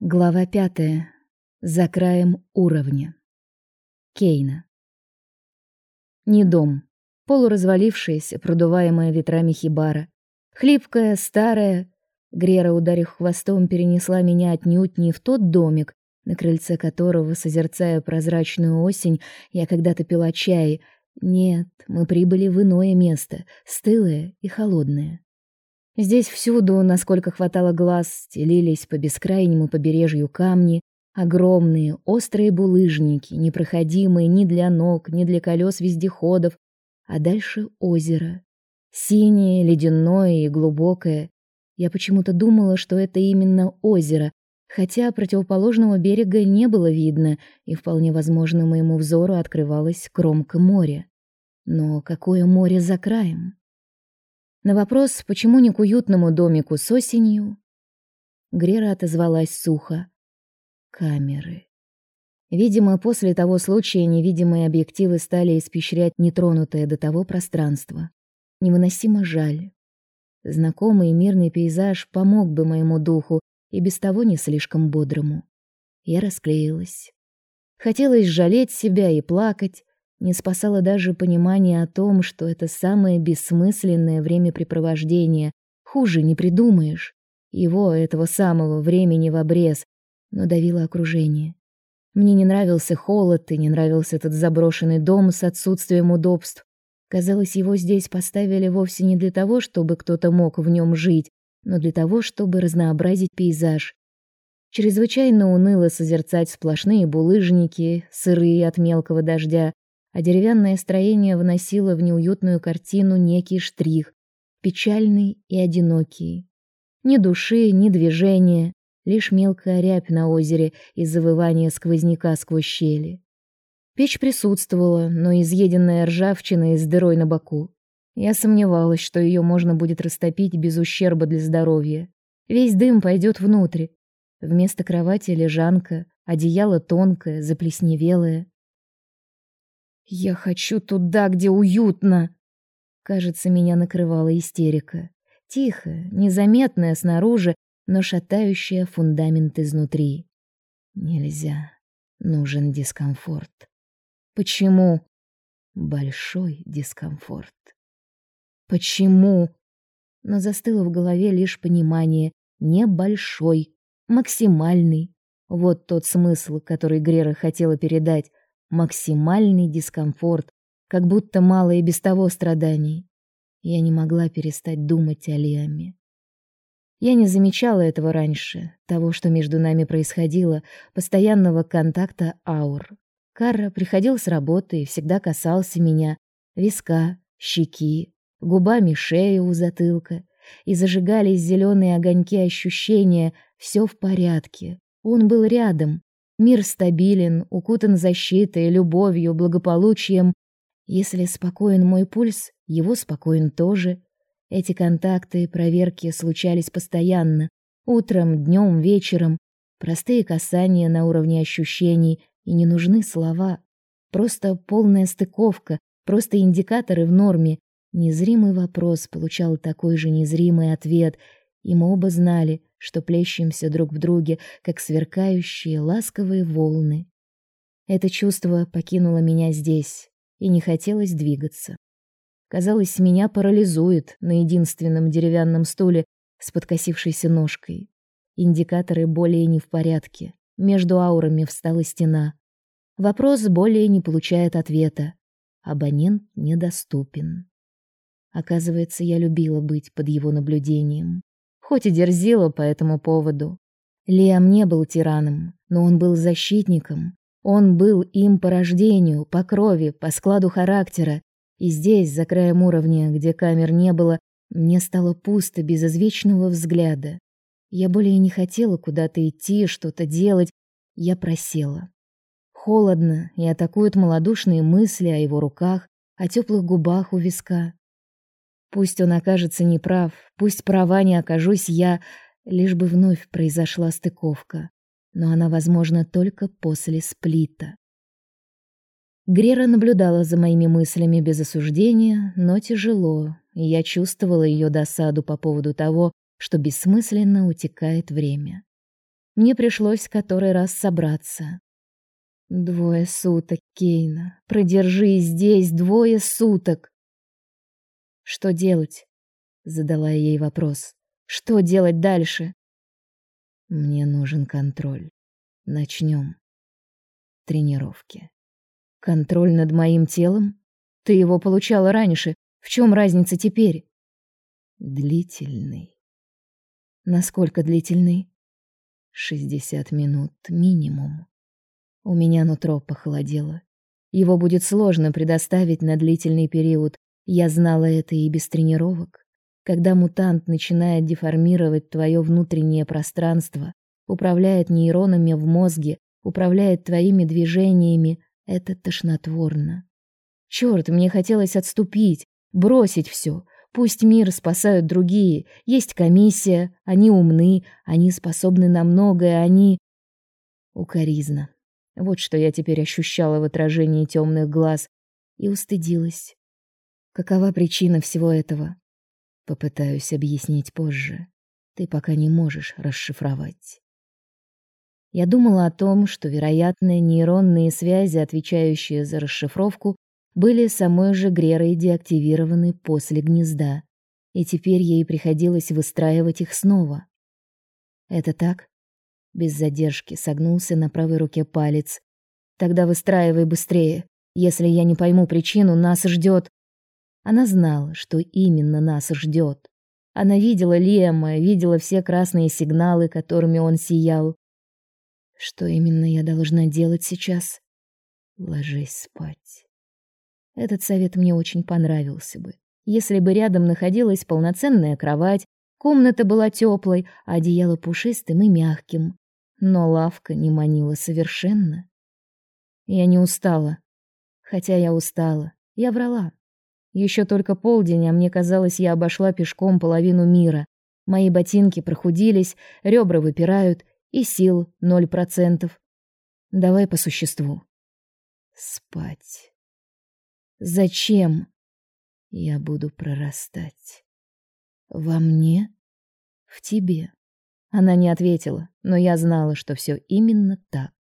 Глава пятая. За краем уровня. Кейна. Не дом. Полуразвалившаяся, продуваемая ветрами хибара. Хлипкая, старая. Грера, ударив хвостом, перенесла меня отнюдь не в тот домик, на крыльце которого, созерцая прозрачную осень, я когда-то пила чай. Нет, мы прибыли в иное место, стылое и холодное. Здесь всюду, насколько хватало глаз, стелились по бескрайнему побережью камни, огромные, острые булыжники, непроходимые ни для ног, ни для колес вездеходов, а дальше озеро. Синее, ледяное и глубокое. Я почему-то думала, что это именно озеро, хотя противоположного берега не было видно, и вполне возможно, моему взору открывалась кромка моря. Но какое море за краем? На вопрос, почему не к уютному домику с осенью, Грера отозвалась сухо. Камеры. Видимо, после того случая невидимые объективы стали испещрять нетронутое до того пространство. Невыносимо жаль. Знакомый мирный пейзаж помог бы моему духу, и без того не слишком бодрому. Я расклеилась. Хотелось жалеть себя и плакать, не спасало даже понимание о том, что это самое бессмысленное времяпрепровождение. Хуже не придумаешь. Его, этого самого времени в обрез, но давило окружение. Мне не нравился холод и не нравился этот заброшенный дом с отсутствием удобств. Казалось, его здесь поставили вовсе не для того, чтобы кто-то мог в нем жить, но для того, чтобы разнообразить пейзаж. Чрезвычайно уныло созерцать сплошные булыжники, сырые от мелкого дождя, а деревянное строение вносило в неуютную картину некий штрих, печальный и одинокий. Ни души, ни движения, лишь мелкая рябь на озере и завывание сквозняка сквозь щели. Печь присутствовала, но изъеденная ржавчина и с дырой на боку. Я сомневалась, что ее можно будет растопить без ущерба для здоровья. Весь дым пойдет внутрь. Вместо кровати лежанка, одеяло тонкое, заплесневелое. Я хочу туда, где уютно. Кажется, меня накрывала истерика. Тихая, незаметная снаружи, но шатающая фундамент изнутри. Нельзя. Нужен дискомфорт. Почему? Большой дискомфорт. Почему? Но застыло в голове лишь понимание: небольшой, максимальный. Вот тот смысл, который Грера хотела передать максимальный дискомфорт, как будто мало и без того страданий. Я не могла перестать думать о Лиаме. Я не замечала этого раньше, того, что между нами происходило, постоянного контакта аур. Карра приходил с работы и всегда касался меня, виска, щеки, губами шеи у затылка, и зажигались зеленые огоньки ощущения, все в порядке. Он был рядом, Мир стабилен, укутан защитой, любовью, благополучием. Если спокоен мой пульс, его спокоен тоже. Эти контакты и проверки случались постоянно, утром, днем, вечером. Простые касания на уровне ощущений, и не нужны слова. Просто полная стыковка, просто индикаторы в норме. Незримый вопрос получал такой же незримый ответ, и мы оба знали, что плещемся друг в друге, как сверкающие ласковые волны. Это чувство покинуло меня здесь, и не хотелось двигаться. Казалось, меня парализует на единственном деревянном стуле с подкосившейся ножкой. Индикаторы более не в порядке. Между аурами встала стена. Вопрос более не получает ответа. Абонент недоступен. Оказывается, я любила быть под его наблюдением хоть и дерзила по этому поводу. Лиам не был тираном, но он был защитником. Он был им по рождению, по крови, по складу характера. И здесь, за краем уровня, где камер не было, мне стало пусто без извечного взгляда. Я более не хотела куда-то идти, что-то делать. Я просела. Холодно, и атакуют малодушные мысли о его руках, о теплых губах у виска. Пусть он окажется неправ, пусть права не окажусь я, лишь бы вновь произошла стыковка. Но она возможна только после сплита. Грера наблюдала за моими мыслями без осуждения, но тяжело, и я чувствовала ее досаду по поводу того, что бессмысленно утекает время. мне пришлось который раз собраться. Двое суток, Кейна. Продержи здесь двое суток. Что делать? Задала я ей вопрос. Что делать дальше? Мне нужен контроль. Начнем. Тренировки. Контроль над моим телом? Ты его получала раньше. В чем разница теперь? Длительный. Насколько длительный? Шестьдесят минут минимум. У меня нутро похолодело. Его будет сложно предоставить на длительный период. Я знала это и без тренировок. Когда мутант начинает деформировать твое внутреннее пространство, управляет нейронами в мозге, управляет твоими движениями, это тошнотворно. Черт, мне хотелось отступить, бросить все. Пусть мир спасают другие. Есть комиссия, они умны, они способны на многое, они... Укоризна. Вот что я теперь ощущала в отражении темных глаз и устыдилась. Какова причина всего этого? Попытаюсь объяснить позже. Ты пока не можешь расшифровать. Я думала о том, что, вероятно, нейронные связи, отвечающие за расшифровку, были самой же Грерой деактивированы после гнезда, и теперь ей приходилось выстраивать их снова. Это так? Без задержки согнулся на правой руке палец. Тогда выстраивай быстрее. Если я не пойму причину, нас ждет. Она знала, что именно нас ждет. Она видела Лема, видела все красные сигналы, которыми он сиял. Что именно я должна делать сейчас? Ложись спать. Этот совет мне очень понравился бы. Если бы рядом находилась полноценная кровать, комната была теплой, а одеяло пушистым и мягким. Но лавка не манила совершенно. Я не устала. Хотя я устала. Я врала. Еще только полдень, а мне казалось, я обошла пешком половину мира. Мои ботинки прохудились, ребра выпирают, и сил ноль процентов. Давай по существу. Спать. Зачем? Я буду прорастать. Во мне? В тебе? Она не ответила, но я знала, что все именно так.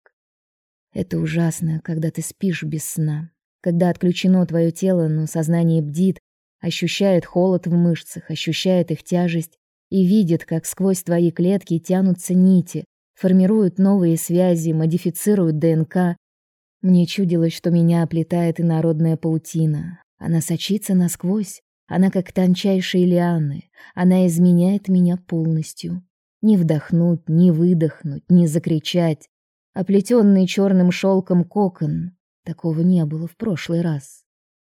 Это ужасно, когда ты спишь без сна, когда отключено твое тело, но сознание бдит, ощущает холод в мышцах, ощущает их тяжесть и видит, как сквозь твои клетки тянутся нити, формируют новые связи, модифицируют ДНК. Мне чудилось, что меня оплетает инородная паутина. Она сочится насквозь, она как тончайшие лианы, она изменяет меня полностью. Не вдохнуть, не выдохнуть, не закричать. Оплетенный черным шелком кокон. Такого не было в прошлый раз.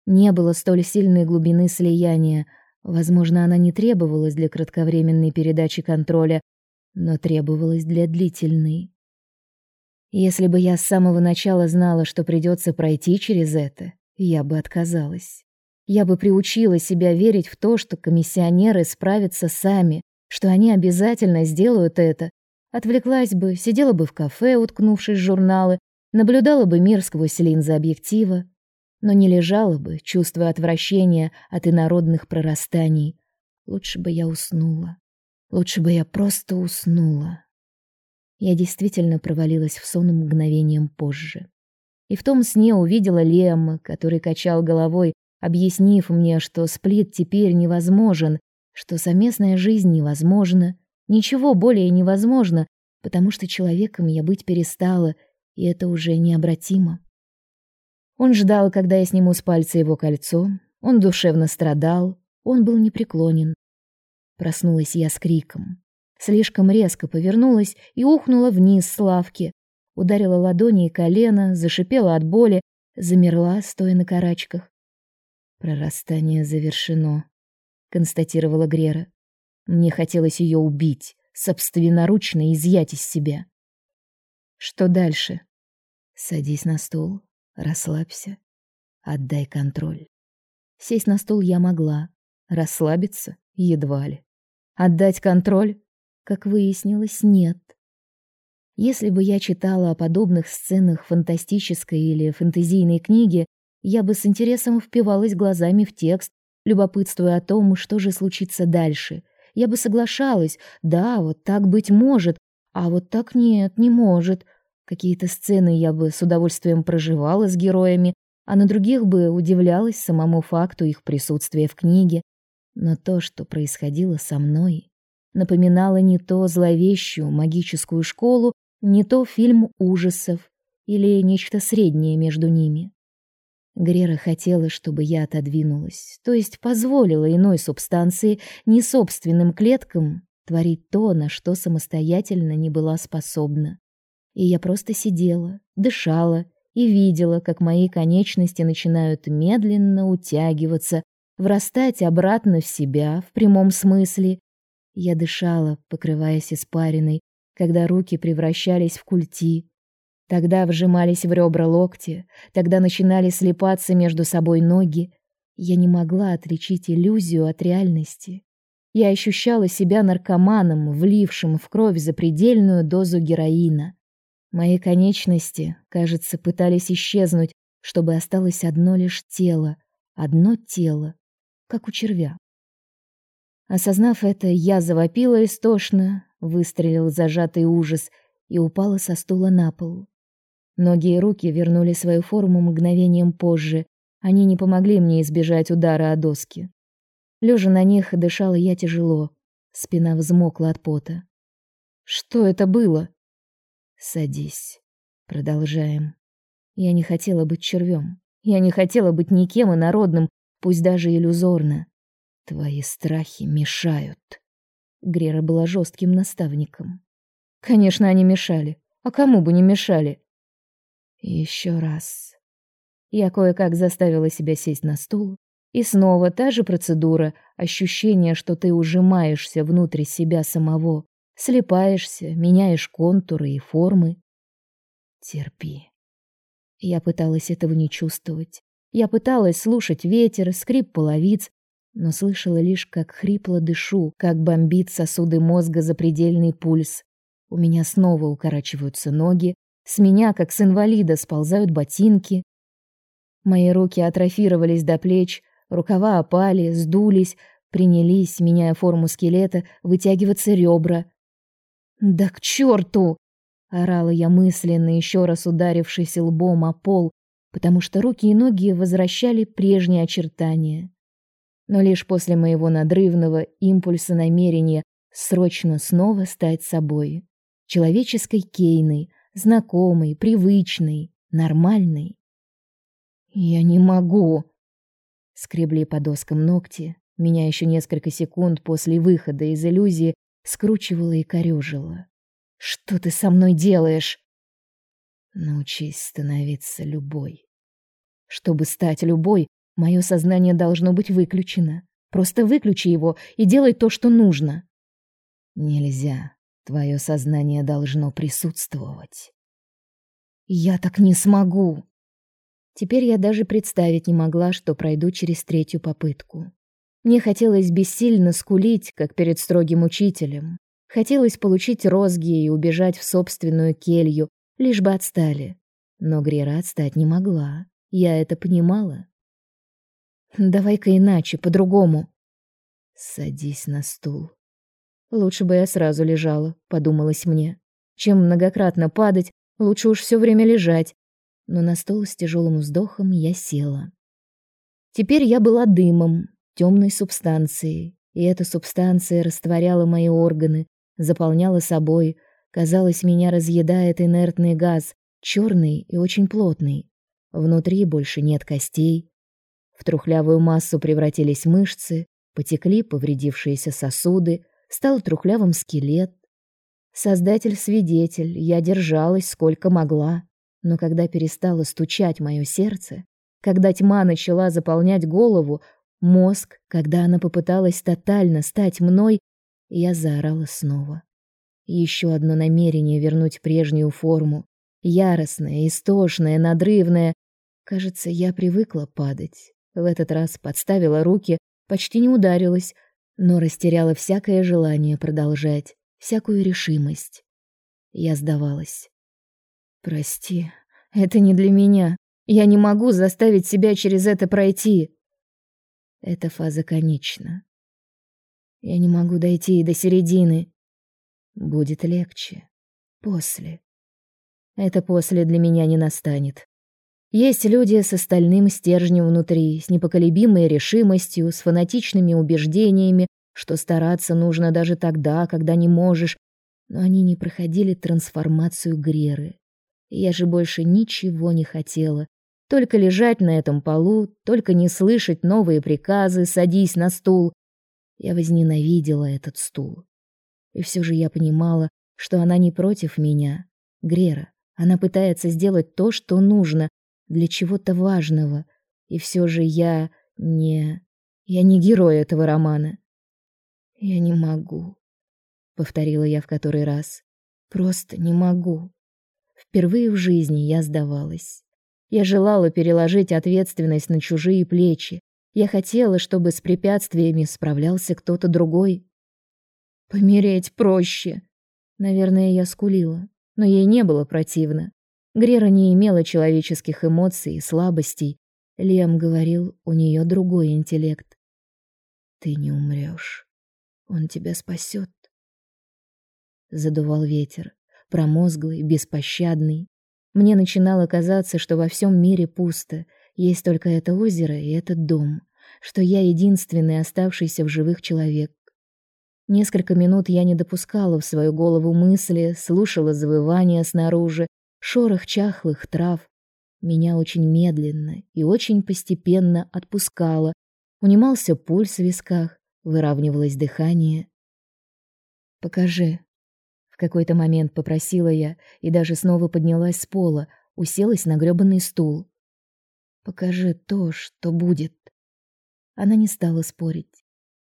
Не было столь сильной глубины слияния. Возможно, она не требовалась для кратковременной передачи контроля, но требовалась для длительной. Если бы я с самого начала знала, что придется пройти через это, я бы отказалась. Я бы приучила себя верить в то, что комиссионеры справятся сами, что они обязательно сделают это. Отвлеклась бы, сидела бы в кафе, уткнувшись в журналы, наблюдала бы мир сквозь линзы объектива, но не лежала бы, чувствуя отвращения от инородных прорастаний. Лучше бы я уснула. Лучше бы я просто уснула. Я действительно провалилась в сон мгновением позже. И в том сне увидела Лема, который качал головой, объяснив мне, что сплит теперь невозможен, что совместная жизнь невозможна, ничего более невозможно, потому что человеком я быть перестала, и это уже необратимо. Он ждал, когда я сниму с пальца его кольцо, он душевно страдал, он был непреклонен. Проснулась я с криком. Слишком резко повернулась и ухнула вниз с лавки. Ударила ладони и колено, зашипела от боли, замерла, стоя на карачках. Прорастание завершено, констатировала Грера. Мне хотелось ее убить, собственноручно изъять из себя. Что дальше? Садись на стул, расслабься, отдай контроль. Сесть на стул я могла, расслабиться едва ли. Отдать контроль? Как выяснилось, нет. Если бы я читала о подобных сценах фантастической или фэнтезийной книги, я бы с интересом впивалась глазами в текст, любопытствуя о том, что же случится дальше. Я бы соглашалась, да, вот так быть может, А вот так нет, не может. Какие-то сцены я бы с удовольствием проживала с героями, а на других бы удивлялась самому факту их присутствия в книге. Но то, что происходило со мной, напоминало не то зловещую магическую школу, не то фильм ужасов или нечто среднее между ними. Грера хотела, чтобы я отодвинулась, то есть позволила иной субстанции, не собственным клеткам, творить то, на что самостоятельно не была способна. И я просто сидела, дышала и видела, как мои конечности начинают медленно утягиваться, врастать обратно в себя в прямом смысле. Я дышала, покрываясь испариной, когда руки превращались в культи, Тогда вжимались в ребра локти, тогда начинали слипаться между собой ноги. Я не могла отличить иллюзию от реальности. Я ощущала себя наркоманом, влившим в кровь запредельную дозу героина. Мои конечности, кажется, пытались исчезнуть, чтобы осталось одно лишь тело, одно тело, как у червя. Осознав это, я завопила истошно, выстрелил зажатый ужас и упала со стула на пол. Ноги и руки вернули свою форму мгновением позже. Они не помогли мне избежать удара о доски. Лежа на них, дышала я тяжело. Спина взмокла от пота. Что это было? Садись. Продолжаем. Я не хотела быть червем. Я не хотела быть никем и народным, пусть даже иллюзорно. Твои страхи мешают. Грера была жестким наставником. Конечно, они мешали. А кому бы не мешали? Еще раз. Я кое-как заставила себя сесть на стул, и снова та же процедура, ощущение, что ты ужимаешься внутрь себя самого, слепаешься, меняешь контуры и формы. Терпи. Я пыталась этого не чувствовать. Я пыталась слушать ветер, скрип половиц, но слышала лишь, как хрипло дышу, как бомбит сосуды мозга запредельный пульс. У меня снова укорачиваются ноги, с меня, как с инвалида, сползают ботинки. Мои руки атрофировались до плеч, рукава опали, сдулись, принялись, меняя форму скелета, вытягиваться ребра. «Да к черту!» — орала я мысленно, еще раз ударившись лбом о пол, потому что руки и ноги возвращали прежние очертания. Но лишь после моего надрывного импульса намерения срочно снова стать собой, человеческой Кейной, знакомый, привычный, нормальный. Я не могу. Скребли по доскам ногти. Меня еще несколько секунд после выхода из иллюзии скручивало и корёжило. Что ты со мной делаешь? Научись становиться любой. Чтобы стать любой, мое сознание должно быть выключено. Просто выключи его и делай то, что нужно. Нельзя. Твое сознание должно присутствовать. Я так не смогу. Теперь я даже представить не могла, что пройду через третью попытку. Мне хотелось бессильно скулить, как перед строгим учителем. Хотелось получить розги и убежать в собственную келью, лишь бы отстали. Но Грира отстать не могла. Я это понимала. Давай-ка иначе, по-другому. Садись на стул. Лучше бы я сразу лежала, подумалось мне. Чем многократно падать, лучше уж все время лежать. Но на стол с тяжелым вздохом я села. Теперь я была дымом, темной субстанцией, и эта субстанция растворяла мои органы, заполняла собой. Казалось, меня разъедает инертный газ, черный и очень плотный. Внутри больше нет костей. В трухлявую массу превратились мышцы, потекли повредившиеся сосуды, стал трухлявым скелет. Создатель-свидетель, я держалась сколько могла, но когда перестало стучать мое сердце, когда тьма начала заполнять голову, мозг, когда она попыталась тотально стать мной, я заорала снова. Еще одно намерение вернуть прежнюю форму, яростное, истошное, надрывное. Кажется, я привыкла падать. В этот раз подставила руки, почти не ударилась, но растеряла всякое желание продолжать, всякую решимость. Я сдавалась. Прости, это не для меня. Я не могу заставить себя через это пройти. Эта фаза конечна. Я не могу дойти и до середины. Будет легче. После. Это после для меня не настанет. Есть люди с остальным стержнем внутри, с непоколебимой решимостью, с фанатичными убеждениями, что стараться нужно даже тогда, когда не можешь, но они не проходили трансформацию Греры. Я же больше ничего не хотела, только лежать на этом полу, только не слышать новые приказы «садись на стул». Я возненавидела этот стул. И все же я понимала, что она не против меня. Грера, она пытается сделать то, что нужно, для чего-то важного. И все же я не... Я не герой этого романа. Я не могу, повторила я в который раз. Просто не могу. Впервые в жизни я сдавалась. Я желала переложить ответственность на чужие плечи. Я хотела, чтобы с препятствиями справлялся кто-то другой. Помереть проще. Наверное, я скулила, но ей не было противно. Грера не имела человеческих эмоций и слабостей. Лем говорил, у нее другой интеллект. Ты не умрешь. Он тебя спасет. Задувал ветер, промозглый, беспощадный. Мне начинало казаться, что во всем мире пусто, есть только это озеро и этот дом, что я единственный оставшийся в живых человек. Несколько минут я не допускала в свою голову мысли, слушала завывания снаружи, шорох чахлых трав меня очень медленно и очень постепенно отпускало. Унимался пульс в висках, выравнивалось дыхание. Покажи. В какой-то момент попросила я и даже снова поднялась с пола, уселась на грёбаный стул. Покажи то, что будет. Она не стала спорить.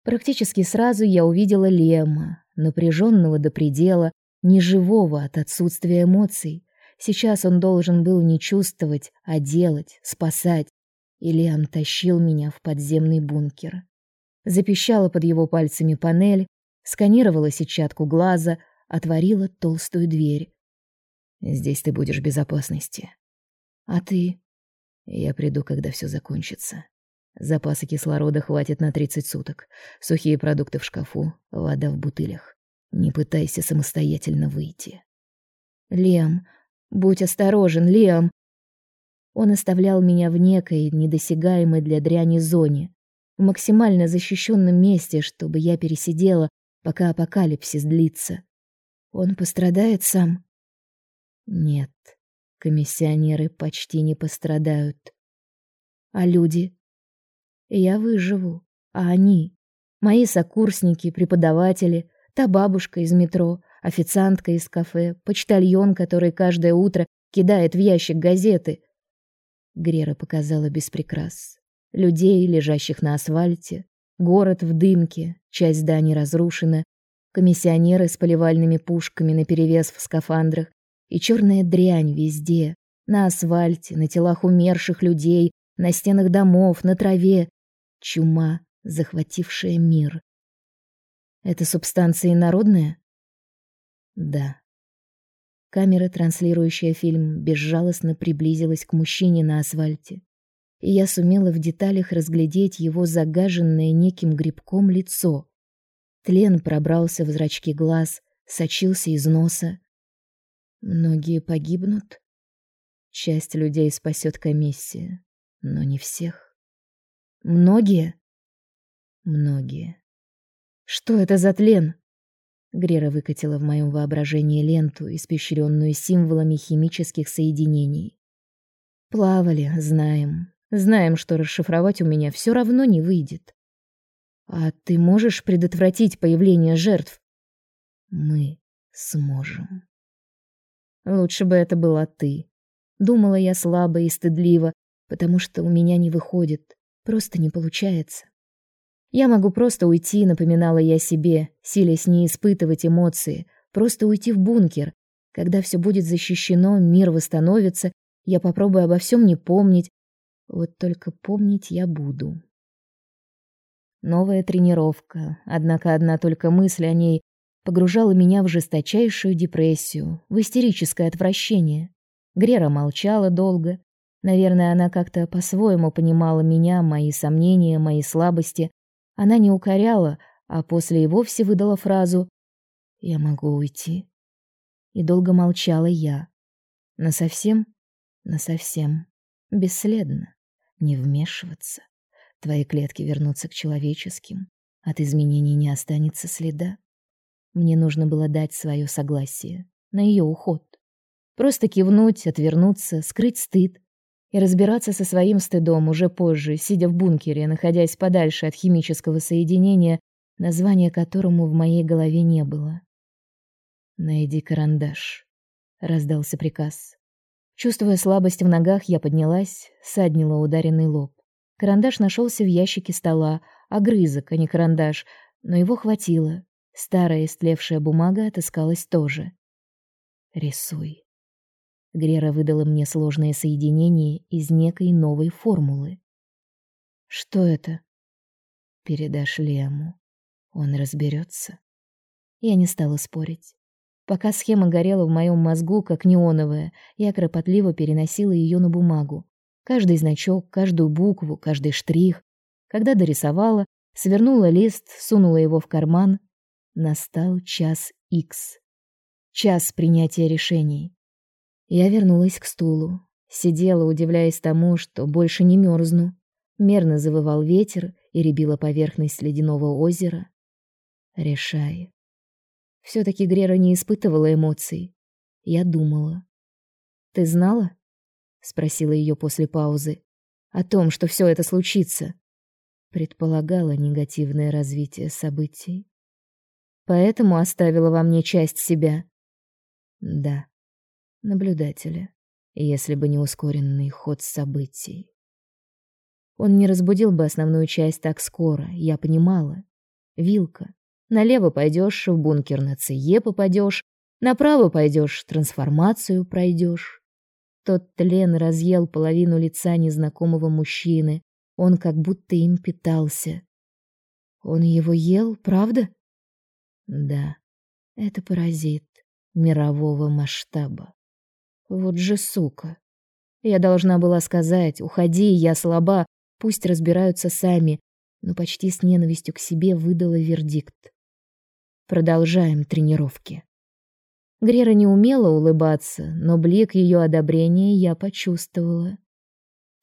Практически сразу я увидела Лема, напряженного до предела, неживого от отсутствия эмоций. Сейчас он должен был не чувствовать, а делать, спасать. И Лиам тащил меня в подземный бункер. Запищала под его пальцами панель, сканировала сетчатку глаза, отворила толстую дверь. Здесь ты будешь в безопасности. А ты? Я приду, когда все закончится. Запасы кислорода хватит на 30 суток. Сухие продукты в шкафу, вода в бутылях. Не пытайся самостоятельно выйти. Лем, Будь осторожен, Лиам. Он оставлял меня в некой недосягаемой для дряни зоне, в максимально защищенном месте, чтобы я пересидела, пока апокалипсис длится. Он пострадает сам? Нет. Комиссионеры почти не пострадают. А люди? Я выживу, а они, мои сокурсники, преподаватели, та бабушка из метро, официантка из кафе, почтальон, который каждое утро кидает в ящик газеты. Грера показала без прикрас. Людей, лежащих на асфальте, город в дымке, часть зданий разрушена, комиссионеры с поливальными пушками наперевес в скафандрах и черная дрянь везде, на асфальте, на телах умерших людей, на стенах домов, на траве. Чума, захватившая мир. Это субстанция инородная? Да. Камера, транслирующая фильм, безжалостно приблизилась к мужчине на асфальте, и я сумела в деталях разглядеть его загаженное неким грибком лицо. Тлен пробрался в зрачки глаз, сочился из носа. Многие погибнут. Часть людей спасет комиссия, но не всех. Многие? Многие. Что это за тлен? Грера выкатила в моем воображении ленту, испещренную символами химических соединений. Плавали, знаем. Знаем, что расшифровать у меня все равно не выйдет. А ты можешь предотвратить появление жертв? Мы сможем. Лучше бы это была ты. Думала я слабо и стыдливо, потому что у меня не выходит, просто не получается. Я могу просто уйти, напоминала я себе, силясь не испытывать эмоции, просто уйти в бункер. Когда все будет защищено, мир восстановится, я попробую обо всем не помнить. Вот только помнить я буду. Новая тренировка, однако одна только мысль о ней погружала меня в жесточайшую депрессию, в истерическое отвращение. Грера молчала долго. Наверное, она как-то по-своему понимала меня, мои сомнения, мои слабости, она не укоряла, а после и вовсе выдала фразу «Я могу уйти». И долго молчала я. На совсем, на совсем, бесследно, не вмешиваться. Твои клетки вернутся к человеческим, от изменений не останется следа. Мне нужно было дать свое согласие на ее уход. Просто кивнуть, отвернуться, скрыть стыд и разбираться со своим стыдом уже позже, сидя в бункере, находясь подальше от химического соединения, названия которому в моей голове не было. «Найди карандаш», — раздался приказ. Чувствуя слабость в ногах, я поднялась, саднила ударенный лоб. Карандаш нашелся в ящике стола, огрызок, а не карандаш, но его хватило. Старая истлевшая бумага отыскалась тоже. «Рисуй», Грера выдала мне сложное соединение из некой новой формулы. Что это? Передашь Лему. Он разберется. Я не стала спорить. Пока схема горела в моем мозгу, как неоновая, я кропотливо переносила ее на бумагу. Каждый значок, каждую букву, каждый штрих. Когда дорисовала, свернула лист, сунула его в карман. Настал час Х. Час принятия решений. Я вернулась к стулу, сидела, удивляясь тому, что больше не мерзну. Мерно завывал ветер и рябила поверхность ледяного озера. Решай. все таки Грера не испытывала эмоций. Я думала. Ты знала? Спросила ее после паузы. О том, что все это случится. Предполагала негативное развитие событий. Поэтому оставила во мне часть себя. Да наблюдателя, если бы не ускоренный ход событий. Он не разбудил бы основную часть так скоро, я понимала. Вилка. Налево пойдешь, в бункер на ЦЕ попадешь, направо пойдешь, трансформацию пройдешь. Тот тлен разъел половину лица незнакомого мужчины. Он как будто им питался. Он его ел, правда? Да, это паразит мирового масштаба. Вот же сука. Я должна была сказать: "Уходи, я слаба, пусть разбираются сами", но почти с ненавистью к себе выдала вердикт. Продолжаем тренировки. Грера не умела улыбаться, но блик ее одобрения я почувствовала.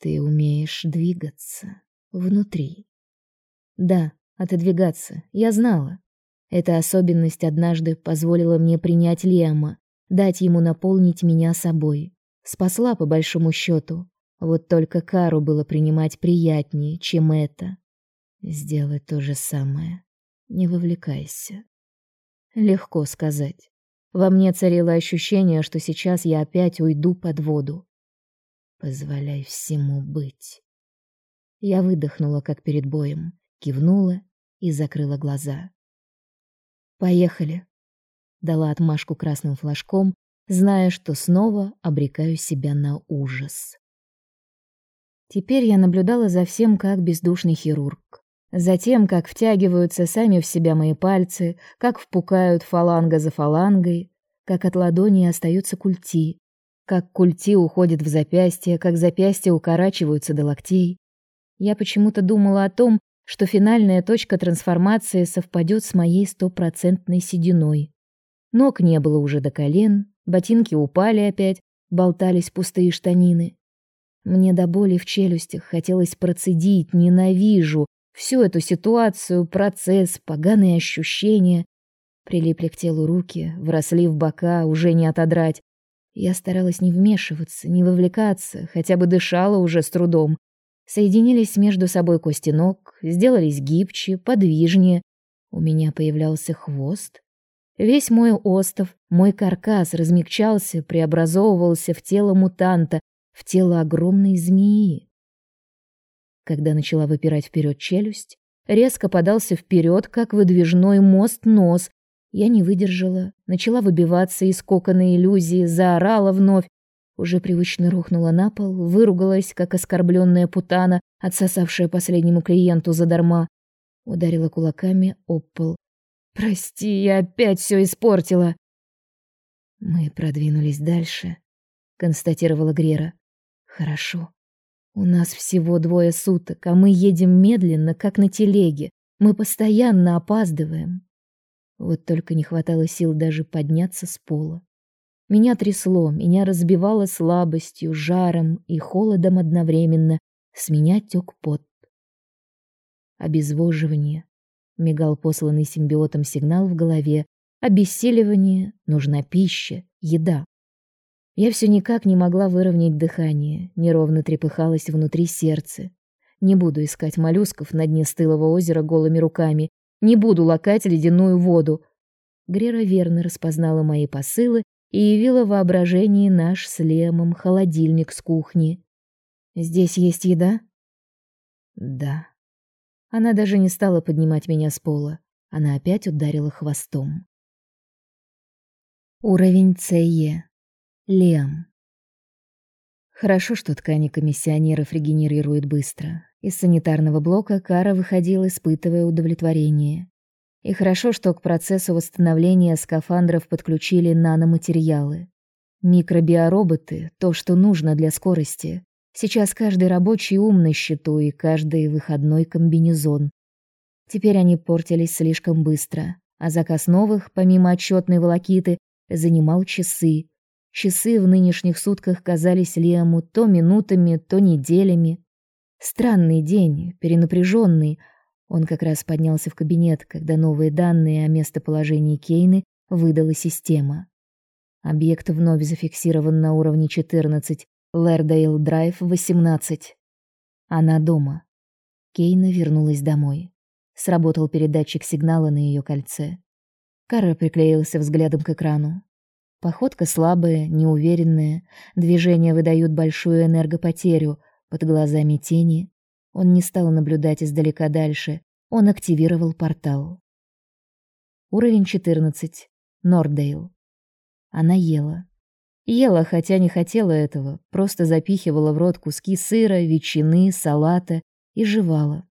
Ты умеешь двигаться внутри. Да, отодвигаться. Я знала. Эта особенность однажды позволила мне принять Лема, дать ему наполнить меня собой. Спасла по большому счету. Вот только Кару было принимать приятнее, чем это. Сделай то же самое. Не вовлекайся. Легко сказать. Во мне царило ощущение, что сейчас я опять уйду под воду. Позволяй всему быть. Я выдохнула, как перед боем, кивнула и закрыла глаза. Поехали дала отмашку красным флажком, зная, что снова обрекаю себя на ужас. Теперь я наблюдала за всем как бездушный хирург. За тем, как втягиваются сами в себя мои пальцы, как впукают фаланга за фалангой, как от ладони остаются культи, как культи уходят в запястье, как запястья укорачиваются до локтей. Я почему-то думала о том, что финальная точка трансформации совпадет с моей стопроцентной сединой. Ног не было уже до колен, ботинки упали опять, болтались пустые штанины. Мне до боли в челюстях хотелось процедить, ненавижу всю эту ситуацию, процесс, поганые ощущения. Прилипли к телу руки, вросли в бока, уже не отодрать. Я старалась не вмешиваться, не вовлекаться, хотя бы дышала уже с трудом. Соединились между собой кости ног, сделались гибче, подвижнее. У меня появлялся хвост, Весь мой остов, мой каркас размягчался, преобразовывался в тело мутанта, в тело огромной змеи. Когда начала выпирать вперед челюсть, резко подался вперед, как выдвижной мост нос. Я не выдержала, начала выбиваться из кокона иллюзии, заорала вновь, уже привычно рухнула на пол, выругалась, как оскорбленная путана, отсосавшая последнему клиенту задарма, ударила кулаками об пол. Прости, я опять все испортила. Мы продвинулись дальше, констатировала Грера. Хорошо. У нас всего двое суток, а мы едем медленно, как на телеге. Мы постоянно опаздываем. Вот только не хватало сил даже подняться с пола. Меня трясло, меня разбивало слабостью, жаром и холодом одновременно. С меня тек пот. Обезвоживание. Мигал посланный симбиотом сигнал в голове. Обессиливание, нужна пища, еда. Я все никак не могла выровнять дыхание, неровно трепыхалось внутри сердце. Не буду искать моллюсков на дне стылого озера голыми руками, не буду лакать ледяную воду. Грера верно распознала мои посылы и явила воображении наш с Лемом холодильник с кухни. Здесь есть еда? Да. Она даже не стала поднимать меня с пола. Она опять ударила хвостом. Уровень ЦЕ. Лем. Хорошо, что ткани комиссионеров регенерируют быстро. Из санитарного блока Кара выходил, испытывая удовлетворение. И хорошо, что к процессу восстановления скафандров подключили наноматериалы. Микробиороботы — то, что нужно для скорости. Сейчас каждый рабочий ум на счету и каждый выходной комбинезон. Теперь они портились слишком быстро, а заказ новых, помимо отчетной волокиты, занимал часы. Часы в нынешних сутках казались Лему то минутами, то неделями. Странный день, перенапряженный — он как раз поднялся в кабинет, когда новые данные о местоположении Кейны выдала система. Объект вновь зафиксирован на уровне 14, Лэрдейл Драйв 18. Она дома. Кейна вернулась домой. Сработал передатчик сигнала на ее кольце. Кара приклеился взглядом к экрану. Походка слабая, неуверенная, движения выдают большую энергопотерю, под глазами тени, он не стал наблюдать издалека дальше. Он активировал портал. Уровень 14. Нордейл. Она ела. Ела, хотя не хотела этого, просто запихивала в рот куски сыра, ветчины, салата и жевала.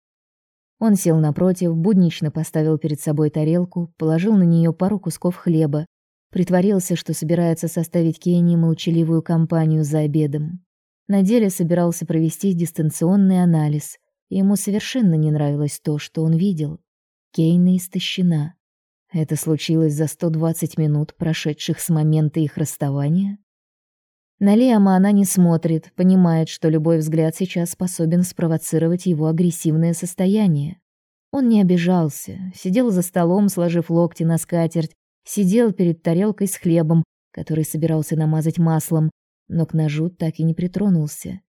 Он сел напротив, буднично поставил перед собой тарелку, положил на нее пару кусков хлеба, притворился, что собирается составить Кенни молчаливую компанию за обедом. На деле собирался провести дистанционный анализ, и ему совершенно не нравилось то, что он видел. Кейна истощена. Это случилось за 120 минут, прошедших с момента их расставания. На Лиама она не смотрит, понимает, что любой взгляд сейчас способен спровоцировать его агрессивное состояние. Он не обижался, сидел за столом, сложив локти на скатерть, сидел перед тарелкой с хлебом, который собирался намазать маслом, но к ножу так и не притронулся.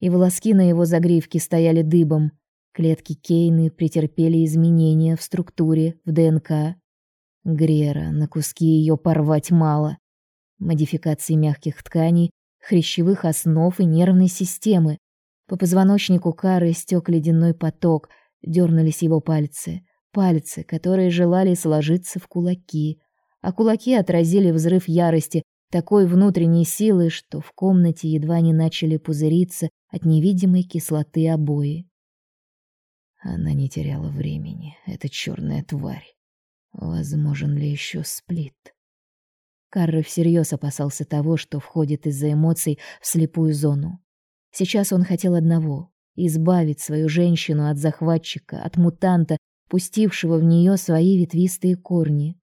И волоски на его загривке стояли дыбом. Клетки Кейны претерпели изменения в структуре, в ДНК. Грера, на куски ее порвать мало. Модификации мягких тканей, хрящевых основ и нервной системы. По позвоночнику Кары стек ледяной поток, дернулись его пальцы. Пальцы, которые желали сложиться в кулаки. А кулаки отразили взрыв ярости, такой внутренней силы, что в комнате едва не начали пузыриться от невидимой кислоты обои. Она не теряла времени, эта черная тварь. Возможен ли еще сплит? Карра всерьез опасался того, что входит из-за эмоций в слепую зону. Сейчас он хотел одного — избавить свою женщину от захватчика, от мутанта, пустившего в нее свои ветвистые корни,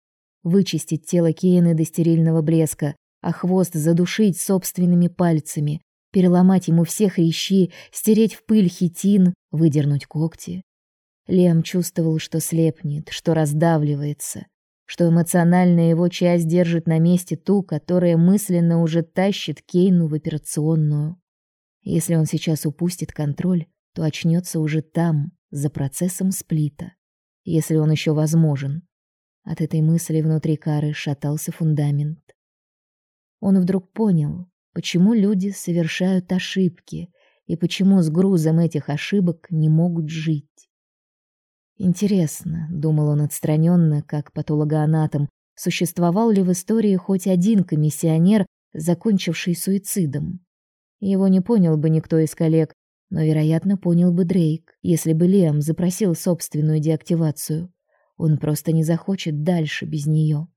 вычистить тело Кейны до стерильного блеска, а хвост задушить собственными пальцами, переломать ему все хрящи, стереть в пыль хитин, выдернуть когти. Лем чувствовал, что слепнет, что раздавливается, что эмоциональная его часть держит на месте ту, которая мысленно уже тащит Кейну в операционную. Если он сейчас упустит контроль, то очнется уже там, за процессом сплита, если он еще возможен. От этой мысли внутри Кары шатался фундамент. Он вдруг понял, почему люди совершают ошибки и почему с грузом этих ошибок не могут жить. Интересно, думал он отстраненно, как патологоанатом, существовал ли в истории хоть один комиссионер, закончивший суицидом. Его не понял бы никто из коллег, но, вероятно, понял бы Дрейк, если бы Лиам запросил собственную деактивацию. Он просто не захочет дальше без нее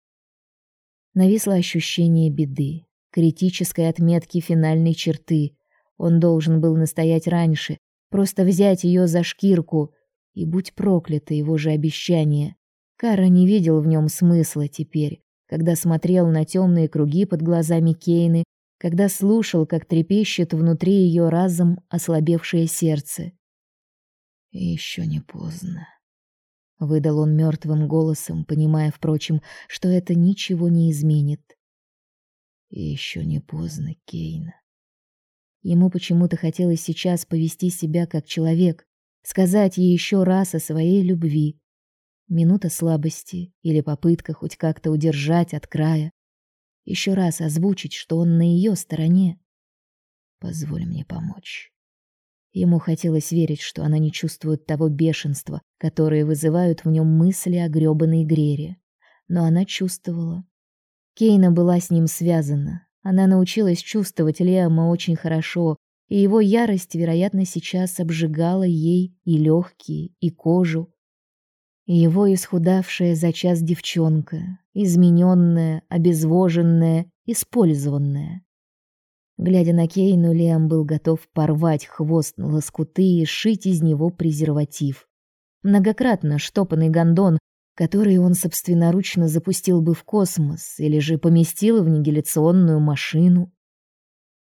нависло ощущение беды, критической отметки финальной черты. Он должен был настоять раньше, просто взять ее за шкирку, и будь проклято его же обещание. Кара не видел в нем смысла теперь, когда смотрел на темные круги под глазами Кейны, когда слушал, как трепещет внутри ее разом ослабевшее сердце. Еще не поздно, выдал он мертвым голосом, понимая, впрочем, что это ничего не изменит. Еще не поздно, Кейна. Ему почему-то хотелось сейчас повести себя как человек, сказать ей еще раз о своей любви. Минута слабости или попытка хоть как-то удержать от края. Еще раз озвучить, что он на ее стороне. Позволь мне помочь. Ему хотелось верить, что она не чувствует того бешенства, которое вызывают в нем мысли о грёбаной Грере. Но она чувствовала. Кейна была с ним связана. Она научилась чувствовать Лиама очень хорошо, и его ярость, вероятно, сейчас обжигала ей и легкие, и кожу. Его исхудавшая за час девчонка, измененная, обезвоженная, использованная. Глядя на Кейну, Лиам был готов порвать хвост на лоскуты и сшить из него презерватив. Многократно штопанный гондон, который он собственноручно запустил бы в космос или же поместил в нигиляционную машину.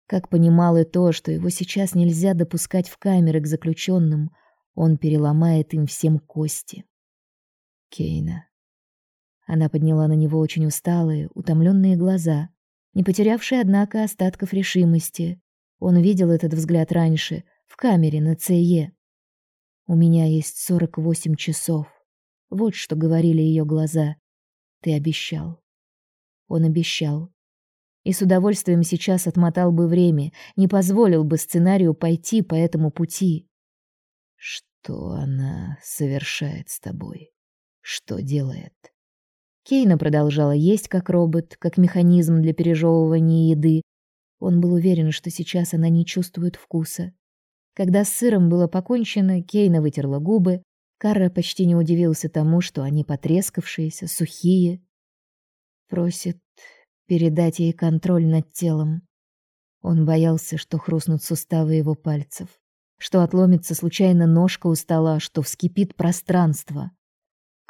Как понимал и то, что его сейчас нельзя допускать в камеры к заключенным, он переломает им всем кости. Кейна. Она подняла на него очень усталые, утомленные глаза не потерявший, однако, остатков решимости. Он видел этот взгляд раньше, в камере на ЦЕ. «У меня есть сорок восемь часов». Вот что говорили ее глаза. «Ты обещал». Он обещал. И с удовольствием сейчас отмотал бы время, не позволил бы сценарию пойти по этому пути. Что она совершает с тобой? Что делает? Кейна продолжала есть как робот, как механизм для пережевывания еды. Он был уверен, что сейчас она не чувствует вкуса. Когда с сыром было покончено, Кейна вытерла губы. Карра почти не удивился тому, что они потрескавшиеся, сухие. Просит передать ей контроль над телом. Он боялся, что хрустнут суставы его пальцев, что отломится случайно ножка у стола, что вскипит пространство.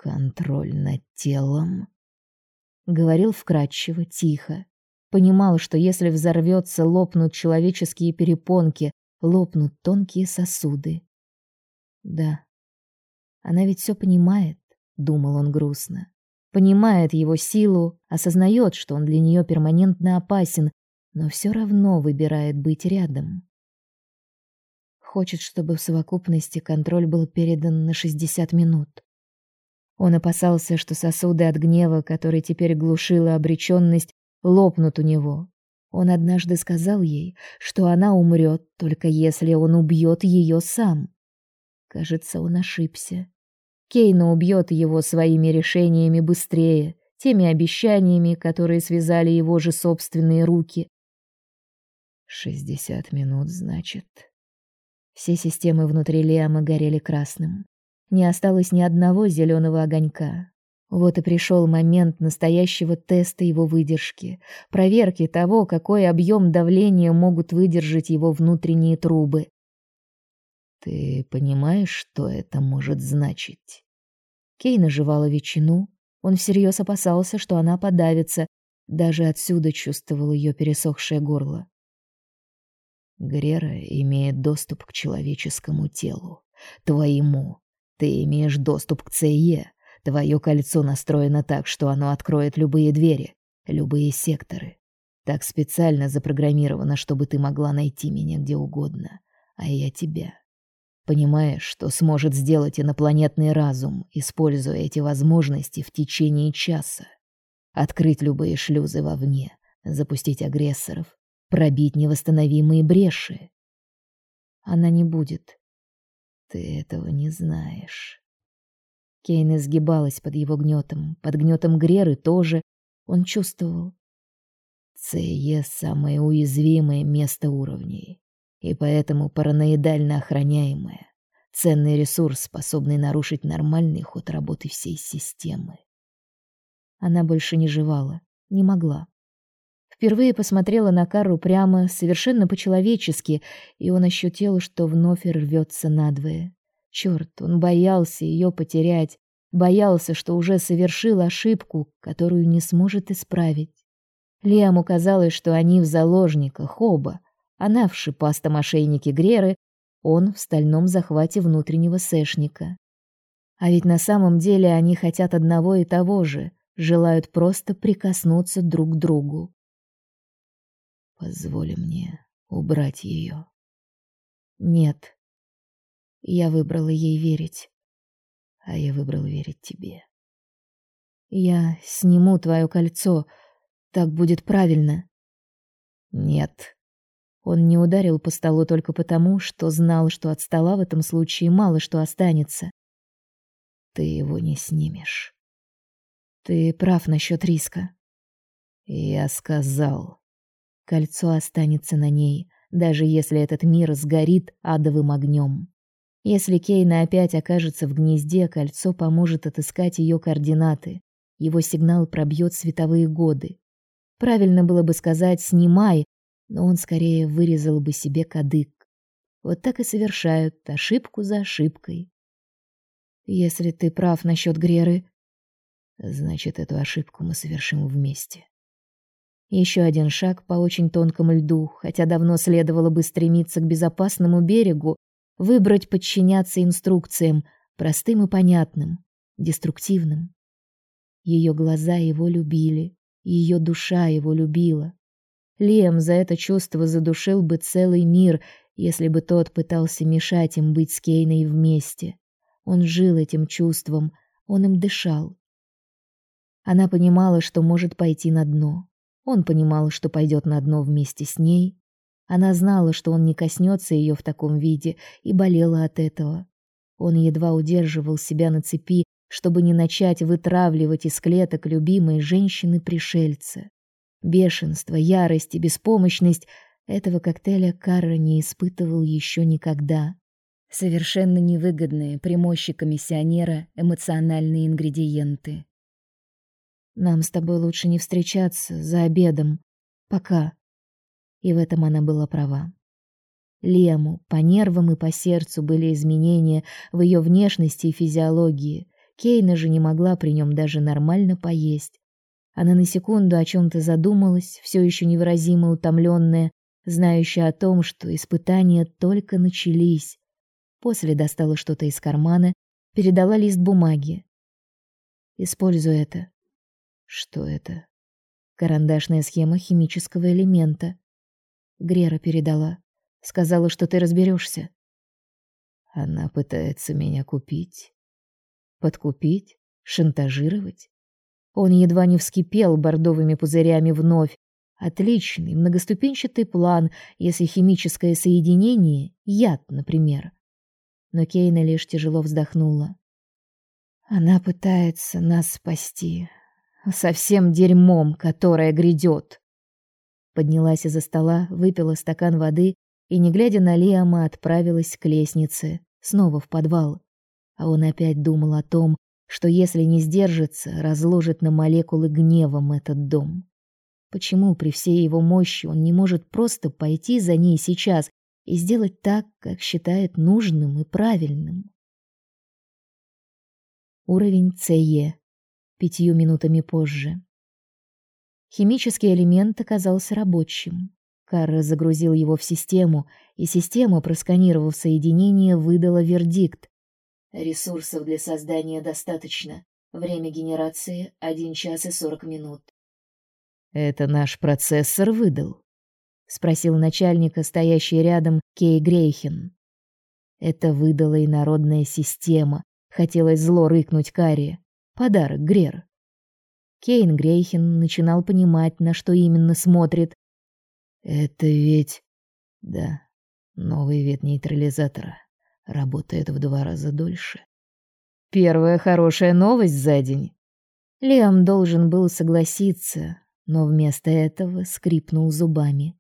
Контроль над телом. Говорил вкратчиво, тихо. Понимал, что если взорвется, лопнут человеческие перепонки, лопнут тонкие сосуды. Да. Она ведь все понимает, думал он грустно. Понимает его силу, осознает, что он для нее перманентно опасен, но все равно выбирает быть рядом. Хочет, чтобы в совокупности контроль был передан на 60 минут. Он опасался, что сосуды от гнева, который теперь глушила обречённость, лопнут у него. Он однажды сказал ей, что она умрет, только если он убьет ее сам. Кажется, он ошибся. Кейна убьет его своими решениями быстрее, теми обещаниями, которые связали его же собственные руки. «Шестьдесят минут, значит». Все системы внутри Лиама горели красным. Не осталось ни одного зеленого огонька. Вот и пришел момент настоящего теста его выдержки, проверки того, какой объем давления могут выдержать его внутренние трубы. Ты понимаешь, что это может значить? Кейна жевала ветчину. Он всерьез опасался, что она подавится. Даже отсюда чувствовал ее пересохшее горло. Грера имеет доступ к человеческому телу, твоему, ты имеешь доступ к ЦЕ. Твое кольцо настроено так, что оно откроет любые двери, любые секторы. Так специально запрограммировано, чтобы ты могла найти меня где угодно, а я тебя. Понимаешь, что сможет сделать инопланетный разум, используя эти возможности в течение часа. Открыть любые шлюзы вовне, запустить агрессоров, пробить невосстановимые бреши. Она не будет, ты этого не знаешь. Кейн изгибалась под его гнетом, под гнетом Греры тоже. Он чувствовал. ЦЕ — самое уязвимое место уровней, и поэтому параноидально охраняемое. Ценный ресурс, способный нарушить нормальный ход работы всей системы. Она больше не жевала, не могла. Впервые посмотрела на Кару прямо, совершенно по-человечески, и он ощутил, что вновь рвется надвое. Черт, он боялся ее потерять, боялся, что уже совершил ошибку, которую не сможет исправить. Лиаму казалось, что они в заложниках оба. Она в шипастом ошейнике Греры, он в стальном захвате внутреннего сэшника. А ведь на самом деле они хотят одного и того же, желают просто прикоснуться друг к другу. Позволь мне убрать ее. Нет. Я выбрала ей верить. А я выбрал верить тебе. Я сниму твое кольцо. Так будет правильно. Нет. Он не ударил по столу только потому, что знал, что от стола в этом случае мало что останется. Ты его не снимешь. Ты прав насчет риска. Я сказал. Кольцо останется на ней, даже если этот мир сгорит адовым огнем. Если Кейна опять окажется в гнезде, кольцо поможет отыскать ее координаты. Его сигнал пробьет световые годы. Правильно было бы сказать «снимай», но он скорее вырезал бы себе кадык. Вот так и совершают ошибку за ошибкой. Если ты прав насчет Греры, значит, эту ошибку мы совершим вместе. Еще один шаг по очень тонкому льду, хотя давно следовало бы стремиться к безопасному берегу, выбрать подчиняться инструкциям, простым и понятным, деструктивным. Ее глаза его любили, ее душа его любила. Лем за это чувство задушил бы целый мир, если бы тот пытался мешать им быть с Кейной вместе. Он жил этим чувством, он им дышал. Она понимала, что может пойти на дно. Он понимал, что пойдет на дно вместе с ней. Она знала, что он не коснется ее в таком виде, и болела от этого. Он едва удерживал себя на цепи, чтобы не начать вытравливать из клеток любимой женщины пришельца. Бешенство, ярость и беспомощность этого коктейля Карра не испытывал еще никогда. Совершенно невыгодные при мощи комиссионера эмоциональные ингредиенты. Нам с тобой лучше не встречаться за обедом. Пока. И в этом она была права. Лему по нервам и по сердцу были изменения в ее внешности и физиологии. Кейна же не могла при нем даже нормально поесть. Она на секунду о чем то задумалась, все еще невыразимо утомленная, знающая о том, что испытания только начались. После достала что-то из кармана, передала лист бумаги. Используй это. Что это? Карандашная схема химического элемента. Грера передала. Сказала, что ты разберешься. Она пытается меня купить. Подкупить? Шантажировать? Он едва не вскипел бордовыми пузырями вновь. Отличный многоступенчатый план, если химическое соединение — яд, например но Кейна лишь тяжело вздохнула. Она пытается нас спасти. Со всем дерьмом, которое грядет. Поднялась из-за стола, выпила стакан воды и, не глядя на Лиама, отправилась к лестнице, снова в подвал. А он опять думал о том, что если не сдержится, разложит на молекулы гневом этот дом. Почему при всей его мощи он не может просто пойти за ней сейчас и сделать так, как считает нужным и правильным. Уровень ЦЕ. Пятью минутами позже. Химический элемент оказался рабочим. Карра загрузил его в систему, и система, просканировав соединение, выдала вердикт. Ресурсов для создания достаточно. Время генерации — 1 час и 40 минут. Это наш процессор выдал спросил начальника, стоящий рядом, Кей Грейхен. Это выдала и народная система. Хотелось зло рыкнуть Карри. Подарок Грер. Кейн Грейхен начинал понимать, на что именно смотрит. Это ведь да, новый вид нейтрализатора. Работает в два раза дольше. Первая хорошая новость за день. Лиам должен был согласиться, но вместо этого скрипнул зубами.